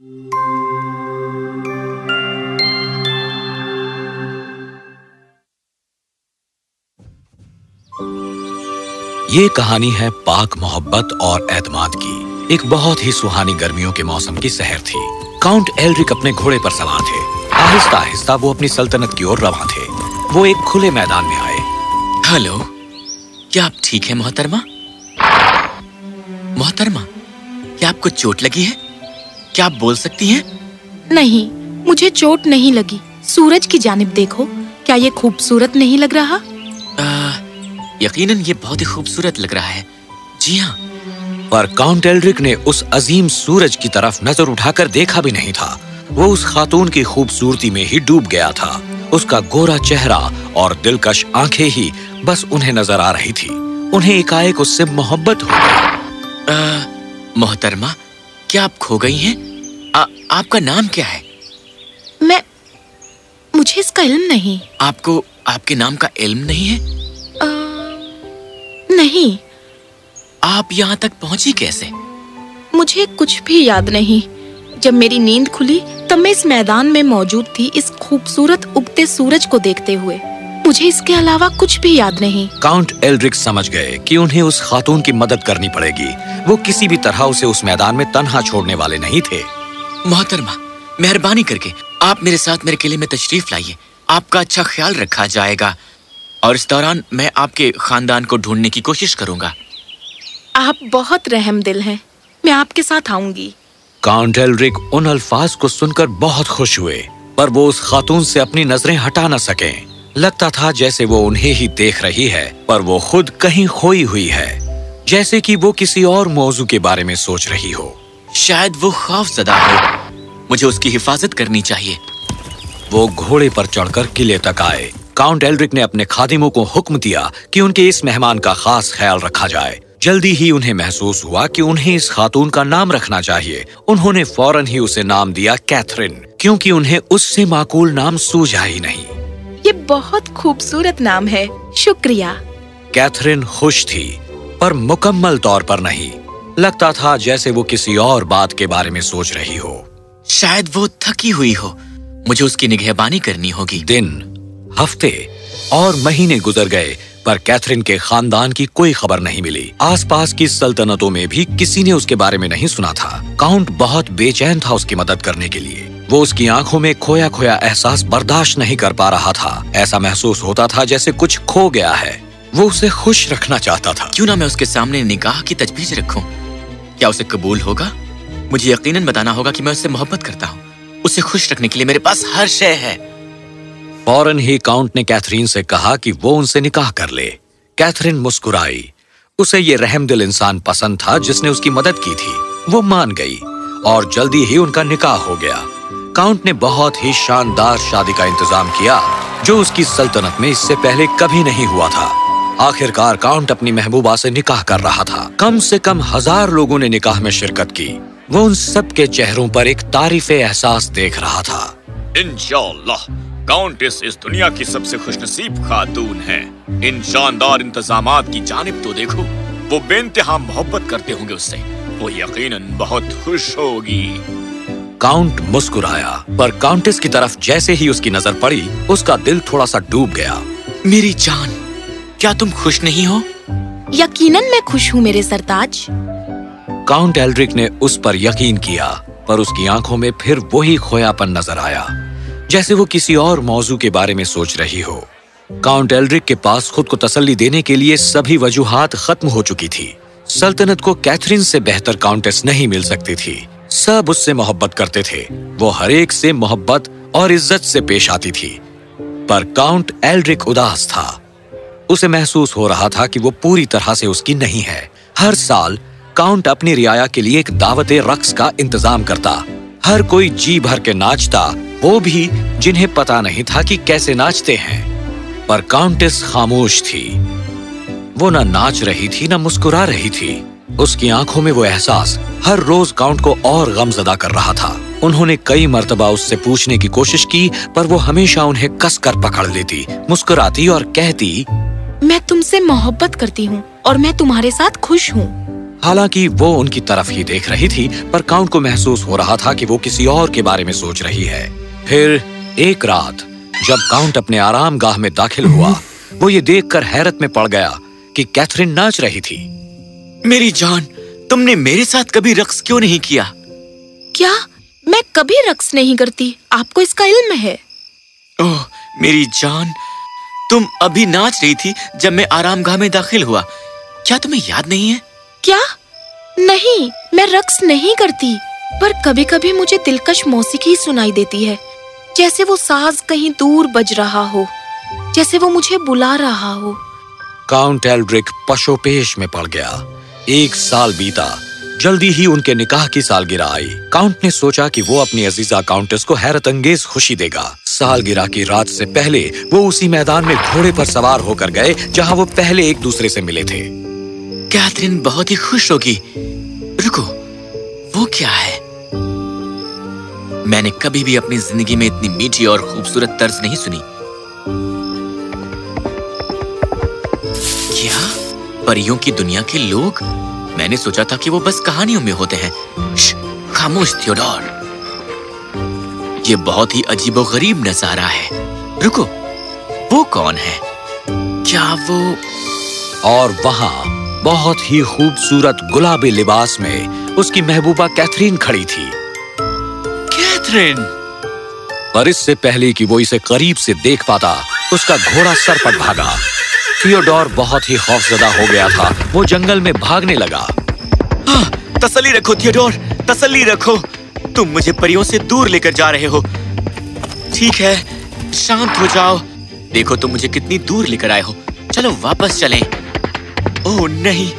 ये कहानी है पाक मोहब्बत और एतमाद की। एक बहुत ही सुहानी गर्मियों के मौसम की शहर थी। काउंट एलरिक अपने घोड़े पर सवार थे। आहिस्ता आहिस्ता वो अपनी सल्तनत की ओर रवा थे। वो एक खुले मैदान में आए। हेलो, क्या आप ठीक है, मोहतरमा? मोहतरमा, क्या आपको चोट लगी है? क्या आप बोल सकती हैं? नहीं मुझे चोट नहीं लगी। सूरज की जानिब देखो क्या ये खूबसूरत नहीं लग रहा? आ, यकीनन ये बहुत ही खूबसूरत लग रहा है। जी हाँ। पर काउंट एल्ड्रिक ने उस अजीम सूरज की तरफ़ नज़र उठाकर देखा भी नहीं था। वो उस खातून की खूबसूरती में ही डूब गया था। उसका गोरा चेहरा और दिलकश आँखें ही बस उन्हें नज़र आ रही थी। उन्हें एकाएक उससे मोहब्बत हो गई। मोहतरमा क्या आप खो गई हैं? आ, आपका नाम क्या है? मैं मुझे इसका इल्म नहीं। आपको आपके नाम का इल्म नहीं है? आ, नहीं। आप यहाँ तक पहुँची कैसे? मुझे कुछ भी याद नहीं। जब मेरी नींद खुली तब मैं इस मैदान में मौजूद थी इस खूबसूरत उगते सूरज को देखते हुए। मुझे इसके अलावा कुछ भी याद नहीं। काउंट एल्ड्रिक समझ गए कि उन्हें उस खातून की मदद करनी पड़ेगी। वो किसी भी तरह उसे उस मैदान में तनहा छोड़ने वाले नहीं थे। मोहतरमा मेहरबानी करके आप मेरे साथ मेरे किले में तशरीफ़ लाइए। आपका अच्छा ख्याल रखा जाएगा। और इस दौरान मैं आपके खानदान को ढूँढने की कोशिश करूँगा। आप बहुत रहम दिल हैं। मैं आपके साथ आऊँगी। काउंट एल्ड्रिक उन अल्फाज को सुनकर बहुत खुश हुए पर वो उस खातून से अपनी नज़रें हटा न सके। लगता था जैसे वो उन्हें ही देख रही है पर वो खुद कहीं खोई हुई है जैसे कि वो किसी और मौजू के बारे में सोच रही हो। शायद वो खौफ जदा हो। मुझे उसकी हिफाजत करनी चाहिए। वो घोड़े पर चढ़कर किले तक आए। काउंट एल्ड्रिक ने अपने खादिमों को हुक्म दिया कि उनके इस मेहमान का खास ख्याल रखा जाए। जल्दी ही उन्हें महसूस हुआ कि उन्हें इस खातून का नाम रखना चाहिए। उन्होंने फ़ौरन ही उसे नाम दिया कैथरीन क्योंकि उन्हें उससे माकूल नाम सूझा ही नहीं। ये बहुत खूबसूरत नाम है। शुक्रिया। कैथरीन खुश थी पर मुकम्मल तौर पर नहीं। लगता था जैसे वो किसी और बात के बारे में सोच रही हो। शायद वो थकी हुई हो। मुझे उसकी निगहबानी करनी होगी। दिन हफ़्ते और महीने गुजर गए पर कैथरीन के खानदान की कोई खबर नहीं मिली। आसपास की सल्तनतों में भी किसी ने उसके बारे में नहीं सुना था। काउंट बहुत बेचैन था उसकी मदद करने के लिए। वो उसकी आँखों में खोया खोया एहसास बर्दाश्त नहीं कर पा रहा था। ऐसा महसूस होता था जैसे कुछ खो गया है। वो उसे खुश रखना चाहता था। क्यों ना मैं उसके सामने निगाह की तजवीज रखूँ? क्या उसे कबूल होगा? मुझे यकीनन बताना होगा कि मैं उससे मोहब्बत करता हूँ। उसे खुश रखने के लिए मेरे पास हर शय है। फ़ौरन ही काउंट ने कैथरीन से कहा कि वो उनसे निकाह कर ले। कैथरीन मुस्कुराई। उसे ये रहमदिल इंसान पसंद था जिसने उसकी मदद की थी। वो मान गई और जल्दी ही उनका निकाह हो गया। काउंट ने बहुत ही शानदार शादी का इंतज़ाम किया, जो उसकी सल्तनत में इससे पहले कभी नहीं हुआ था। आखिरकार काउंट अपनी महबूबा से निकाह कर रहा था। कम से कम हज़ार लोगों ने निकाह में शिरकत की। वो उन सब के चेहरों पर एक तारीफ़ एहसास देख रहा था। इंशाल्लाह काउंटेस इस दुनिया की सबसे खुशनसीब खातून है। इन शानदार इंतज़ाम की जानिब तो देखो, वो बेनतहा मोहब्बत करते होंगे उससे। वो यकीनन बहुत खुश होगी। काउंट मुस्कुराया पर काउंटेस की तरफ़ जैसे ही उसकी नज़र पड़ी उसका दिल थोड़ा सा डूब गया। मेरी जान क्या तुम खुश नहीं हो? यकीनन मैं खुश हूँ मेरे सरताज। काउंट एल्ड्रिक ने उस पर यकीन किया पर उसकी आँखों में फिर वही खोयापन नज़र आया जैसे वो किसी और मौजू के बारे में सोच रही हो। काउंट एल्ड्रिक के पास खुद को तसल्ली देने के लिए सभी वजूहात खत्म हो चुकी थी। सल्तनत को कैथरीन से बेहतर काउंटेस नहीं मिल सकती थी। सब उससे मोहब्बत करते थे। वो हर एक से मोहब्बत और इज़्ज़त से पेश आती थी। पर काउंट एल्ड्रिक उदास था। उसे महसूस हो रहा था कि वो पूरी तरह से उसकी नहीं है। हर साल काउंट अपनी रियाया के लिए एक दावत रक्स का इंतज़ाम करता। हर कोई जी भर के नाचता, वो भी जिन्हें पता नहीं था कि कैसे नाचते हैं। पर काउंटेस खामोश थी। वो ना नाच रही थी, ना मुस्कुरा रही थी। उसकी आँखों में वो एहसास हर रोज काउंट को और गमजदा कर रहा था। उन्होंने कई मर्तबा उससे पूछने की कोशिश की पर वो हमेशा उन्हें कसकर पकड़ लेती मुस्कुराती और कहती मैं तुमसे मोहब्बत करती हूँ और मैं तुम्हारे साथ खुश हूँ। हालाँकि वो उनकी तरफ़ ही देख रही थी पर काउंट को महसूस हो रहा था कि वो किसी और के बारे में सोच रही है। फिर एक रात जब काउंट अपने आराम गाह में दाखिल हुआ वो ये देखकर हैरत में पड़ गया कि कैथरीन नाच रही थी। मेरी जान तुमने मेरे साथ कभी रक्स क्यों नहीं किया? क्या? मैं कभी रक्स नहीं करती। आपको इसका इल्म है। ओह मेरी जान तुम अभी नाच रही थी जब मैं आरामगाह में दाखिल हुआ। क्या तुम्हें याद नहीं है? क्या? नहीं मैं रक्स नहीं करती। पर कभी कभी मुझे दिलकश मौसीकी सुनाई देती है। जैसे वो साज कहीं दूर बज रहा हो। जैसे वो मुझे बुला रहा हो। काउंट एल्ड्रिक पशोपेश में पड़ गया। एक साल बीता। जल्दी ही उनके निकाह की सालगिरह आई। काउंट ने सोचा कि वो अपनी अजीजा काउंटेस को हैरत अंगेज खुशी देगा। सालगिरह की रात से पहले वो उसी मैदान में घोड़े पर सवार होकर गए, जहाँ वो पहले एक दूसरे से मिले थे। कैथरीन बहुत ही खुश होगी। रुको, वो क्या है? मैंने कभी भी अपनी ज़िंदगी में इतनी मीठी और खूबसूरत तर्ज नहीं सुनी। परियों की दुनिया के लोग? मैंने सोचा था कि वो बस कहानियों में होते हैं। खामोश थियोडोर। ये बहुत ही अजीबो गरीब नज़ारा है। रुको वो कौन है? क्या वो और वहाँ बहुत ही खूबसूरत गुलाबी लिबास में उसकी महबूबा कैथरीन खड़ी थी। कैथरीन! पर इससे पहले कि वो इसे करीब से देख पाता उसका घोड़ा सर पर भागा। थियोडोर बहुत ही खौफजदा हो गया था। वो जंगल में भागने लगा। हाँ, तसल्ली रखो थियोडोर तसल्ली रखो। तुम मुझे परियों से दूर लेकर जा रहे हो। ठीक है शांत हो जाओ। देखो तुम मुझे कितनी दूर लेकर आए हो। चलो वापस चलें। ओह नहीं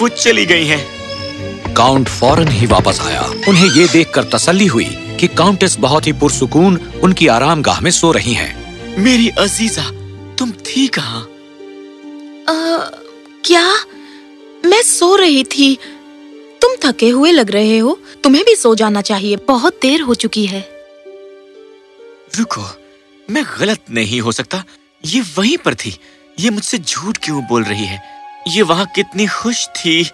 वो चली गई हैं। काउंट फ़ौरन ही वापस आया। उन्हें ये देखकर तसल्ली हुई कि काउंटेस बहुत ही पुरसुकून उनकी आराम गाह में सो रही हैं। मेरी अजीजा तुम थी कहाँ? क्या? मैं सो रही थी। तुम थके हुए लग रहे हो। तुम्हें भी सो जाना चाहिए। बहुत देर हो चुकी है। रुको। मैं गलत नहीं हो सकता। ये वहीं पर थी। ये मुझसे झूठ क्यों बोल रही है? ये वहाँ कितनी खुश थी।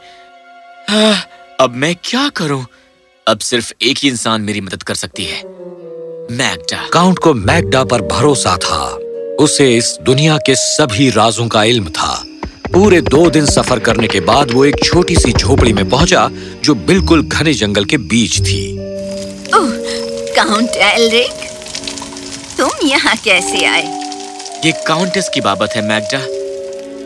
हाँ, अब मैं क्या करूँ? अब सिर्फ़ एक ही इंसान मेरी मदद कर सकती है। मैगडा। काउंट को मैगडा पर भरोसा था। उसे इस दुनिया के सभी राजों का इल्म था। पूरे दो दिन सफ़र करने के बाद वो एक छोटी सी झोपड़ी में पहुँचा जो बिल्कुल घने जंगल के बीच थी। ओह, काउंट एल्रिक तुम यहाँ कैसे आए? ये काउंटेस की बाबत है मैगडा।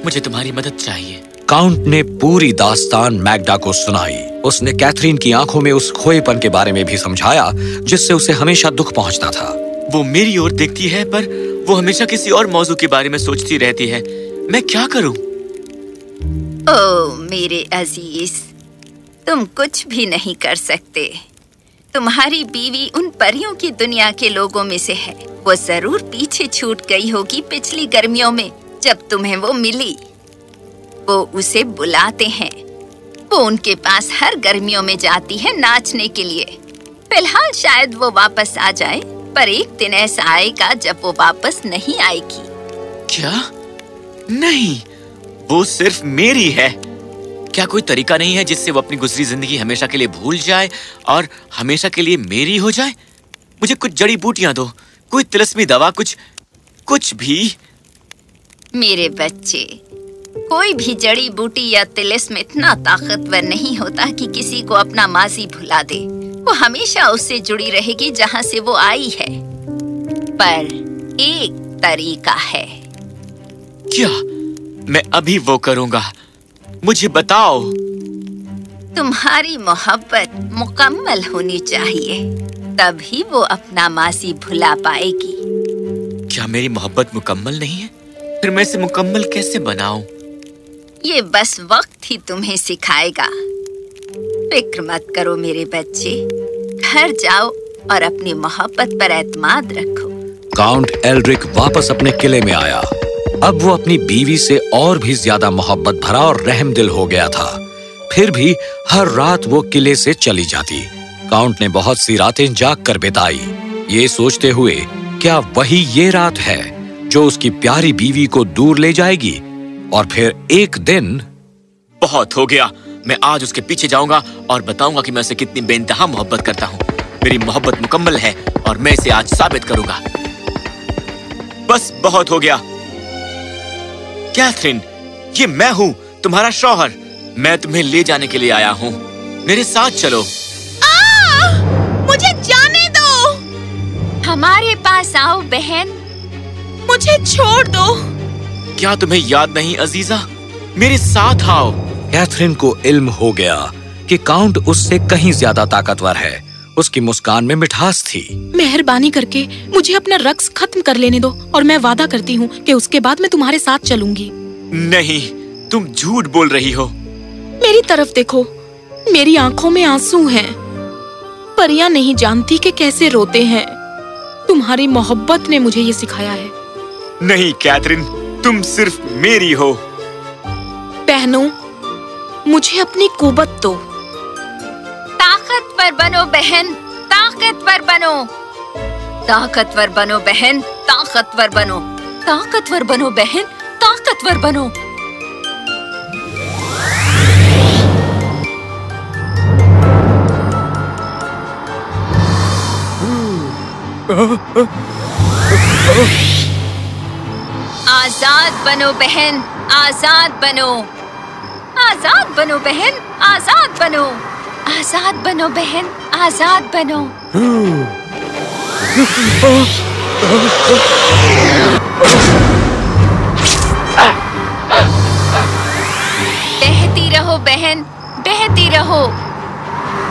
मुझे तुम्हारी मदद चाहिए। काउंट ने पूरी दास्तान मैगडा को सुनाई। उसने कैथरीन की आँखों में उस खोएपन के बारे में भी समझाया जिससे उसे हमेशा दुख पहुँचता था। वो मेरी ओर देखती है पर वो हमेशा किसी और मौजू के बारे में सोचती रहती है। मैं क्या करूँ? ओ, मेरे अज़ीज़, तुम कुछ भी नहीं कर सकते। तुम्हारी बीवी उन परियों की दुनिया के लोगों में से है। वो ज़रूर पीछे छूट गई होगी पिछली गर्मियों में, जब तुम्हें वो मिली। वो उसे बुलाते हैं। वो उनके पास हर गर्मियों में जाती है नाचने के लिए। फ़िलहाल शायद वो वापस आ जाए, पर एक दिन ऐसा आएगा जब वो वापस नहीं आएगी। क्या? नहीं! वो सिर्फ़ मेरी है। क्या कोई तरीका नहीं है जिससे वो अपनी गुजरी ज़िंदगी हमेशा के लिए भूल जाए और हमेशा के लिए मेरी हो जाए? मुझे कुछ जड़ी बूटियाँ दो कोई तिलस्मी दवा कुछ कुछ भी। मेरे बच्चे कोई भी जड़ी बूटी या तिलिस्म इतना ताकतवर नहीं होता कि किसी को अपना माजी भुला दे। वो हमेशा उससे जुड़ी रहेगी जहाँ से वो आई है। पर एक तरीका है। क्या? मैं अभी वो करूँगा। मुझे बताओ। तुम्हारी मोहब्बत मुकम्मल होनी चाहिए। तभी वो अपना मासी भुला पाएगी। क्या मेरी मोहब्बत मुकम्मल नहीं है? फिर मैं इसे मुकम्मल कैसे बनाऊँ? ये बस वक्त ही तुम्हें सिखाएगा। फ़िक्र मत करो मेरे बच्चे। घर जाओ और अपनी मोहब्बत पर एतमाद रखो। काउंट एल्ड्रिक वापस अपने किले में आया। अब वो अपनी बीवी से और भी ज़्यादा मोहब्बत भरा और रहम दिल हो गया था। फिर भी हर रात वो किले से चली जाती। काउंट ने बहुत सी रातें जाग कर बिताई। ये सोचते हुए, क्या वही ये रात है जो उसकी प्यारी बीवी को दूर ले जाएगी? और फिर एक दिन, बहुत हो गया। मैं आज उसके पीछे जाऊँगा और बताऊँगा कि मैं उसे कितनी बेइंतहा मोहब्बत करता हूँ। मेरी मोहब्बत मुकम्मल है और मैं इसे आज साबित करूँगा। बस बहुत हो गया। कैथरीन ये मैं हूँ तुम्हारा शौहर। मैं तुम्हें ले जाने के लिए आया हूँ। मेरे साथ चलो। आ! मुझे जाने दो। हमारे पास आओ बहन। मुझे छोड़ दो। क्या तुम्हें याद नहीं अजीजा? मेरे साथ आओ। कैथरीन को इल्म हो गया कि काउंट उससे कहीं ज़्यादा ताकतवर है। उसकी मुस्कान में मिठास थी। मेहरबानी करके मुझे अपना रक्स खत्म कर लेने दो और मैं वादा करती हूँ कि उसके बाद मैं तुम्हारे साथ चलूँगी। नहीं तुम झूठ बोल रही हो। मेरी तरफ़ देखो मेरी आँखों में आँसू हैं। परियाँ नहीं जानती कि कैसे रोते हैं। तुम्हारी मोहब्बत ने मुझे ये सिखाया है। नहीं कैथरीन तुम सिर्फ़ मेरी हो। बहनों मुझे अपनी कुबत दो। ताकतवर बनो बहन ताकतवर बनो। ताकतवर बनो बहन ताकतवर बनो। ताकतवर बनो बहन ताकतवर बनो। आज़ाद बनो बहन, आज़ाद बनो। आज़ाद बनो बहन, आज़ाद बनो। आज़ाद बनो, बहन, आज़ाद बनो। बहती रहो, बहन, बहती रहो।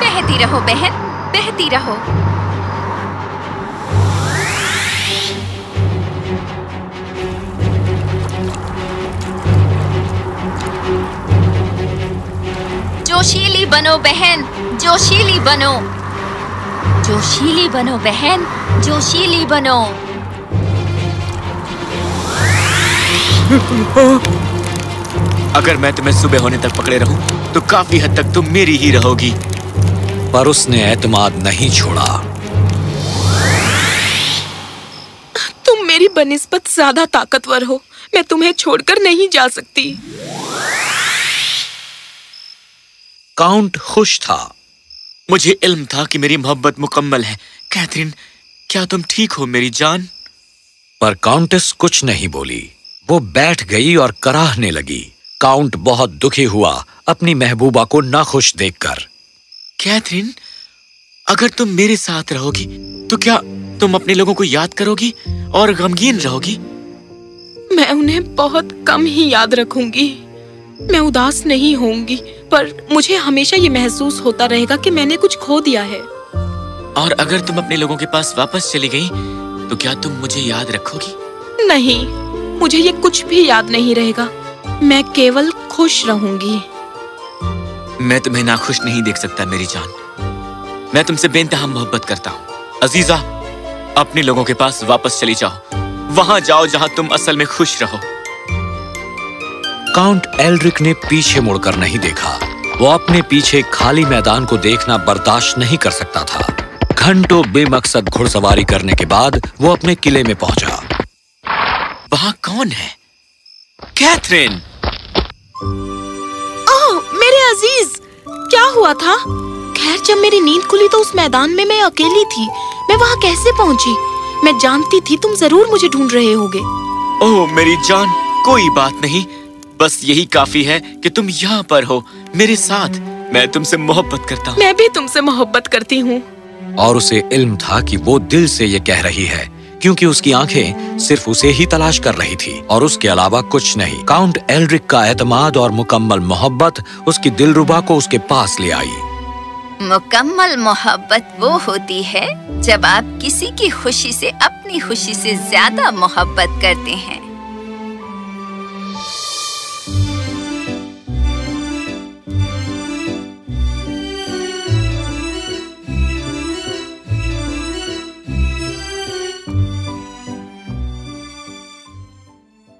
बहती रहो, बहन, बहती रहो। जोशीली बनो बहन जोशीली बनो। जोशीली बनो बहन जोशीली बनो। अगर मैं तुम्हें सुबह होने तक पकड़े रहूँ तो काफ़ी हद तक तुम मेरी ही रहोगी। पर उसने एतमाद नहीं छोड़ा। तुम मेरी बनिस्बत ज़्यादा ताकतवर हो। मैं तुम्हें छोड़कर नहीं जा सकती। काउंट खुश था। मुझे इल्म था कि मेरी मोहब्बत मुकम्मल है। कैथरीन क्या तुम ठीक हो मेरी जान? पर काउंटेस कुछ नहीं बोली। वो बैठ गई और कराहने लगी। काउंट बहुत दुखी हुआ अपनी महबूबा को नाखुश देखकर। कैथरीन अगर तुम मेरे साथ रहोगी तो क्या तुम अपने लोगों को याद करोगी और गमगीन रहोगी? मैं उन्हें बहुत कम ही याद रखूँगी। मैं उदास नहीं होंगी। पर मुझे हमेशा ये महसूस होता रहेगा कि मैंने कुछ खो दिया है। और अगर तुम अपने लोगों के पास वापस चली गई तो क्या तुम मुझे याद रखोगी? नहीं मुझे ये कुछ भी याद नहीं रहेगा। मैं केवल खुश रहूँगी। मैं तुम्हें नाखुश नहीं देख सकता मेरी जान। मैं तुमसे बेनतहा मोहब्बत करता हूँ। अजीजा अपने लोगों के पास वापस चली जाओ। वहाँ जाओ जहाँ तुम असल में खुश रहो। काउंट एल्ड्रिक ने पीछे मुड़कर नहीं देखा। वो अपने पीछे खाली मैदान को देखना बर्दाश्त नहीं कर सकता था। घंटों बेमकसद घुड़सवारी करने के बाद वो अपने किले में पहुँचा। वहाँ कौन है? कैथरीन! ओह मेरे अज़ीज़! क्या हुआ था? खैर जब मेरी नींद खुली तो उस मैदान में मैं अकेली थी। मैं वहाँ कैसे पहुँची? मैं जानती थी तुम ज़रूर मुझे ढूंढ रहे होगे। ओह मेरी जान कोई बात नहीं। बस यही काफ़ी है कि तुम यहाँ पर हो मेरे साथ। मैं तुमसे मोहब्बत करता हूँ। मैं भी तुमसे मोहब्बत करती हूँ। और उसे इल्म था कि वो दिल से ये कह रही है क्योंकि उसकी आँखें सिर्फ़ उसे ही तलाश कर रही थी। और उसके अलावा कुछ नहीं। काउंट एल्ड्रिक का एतमाद और मुकम्मल मोहब्बत उसकी दिलरुबा को उसके पास ले आई। मुकम्मल मोहब्बत वो होती है जब आप किसी की खुशी से अपनी खुशी से ज़्यादा मोहब्बत करते हैं।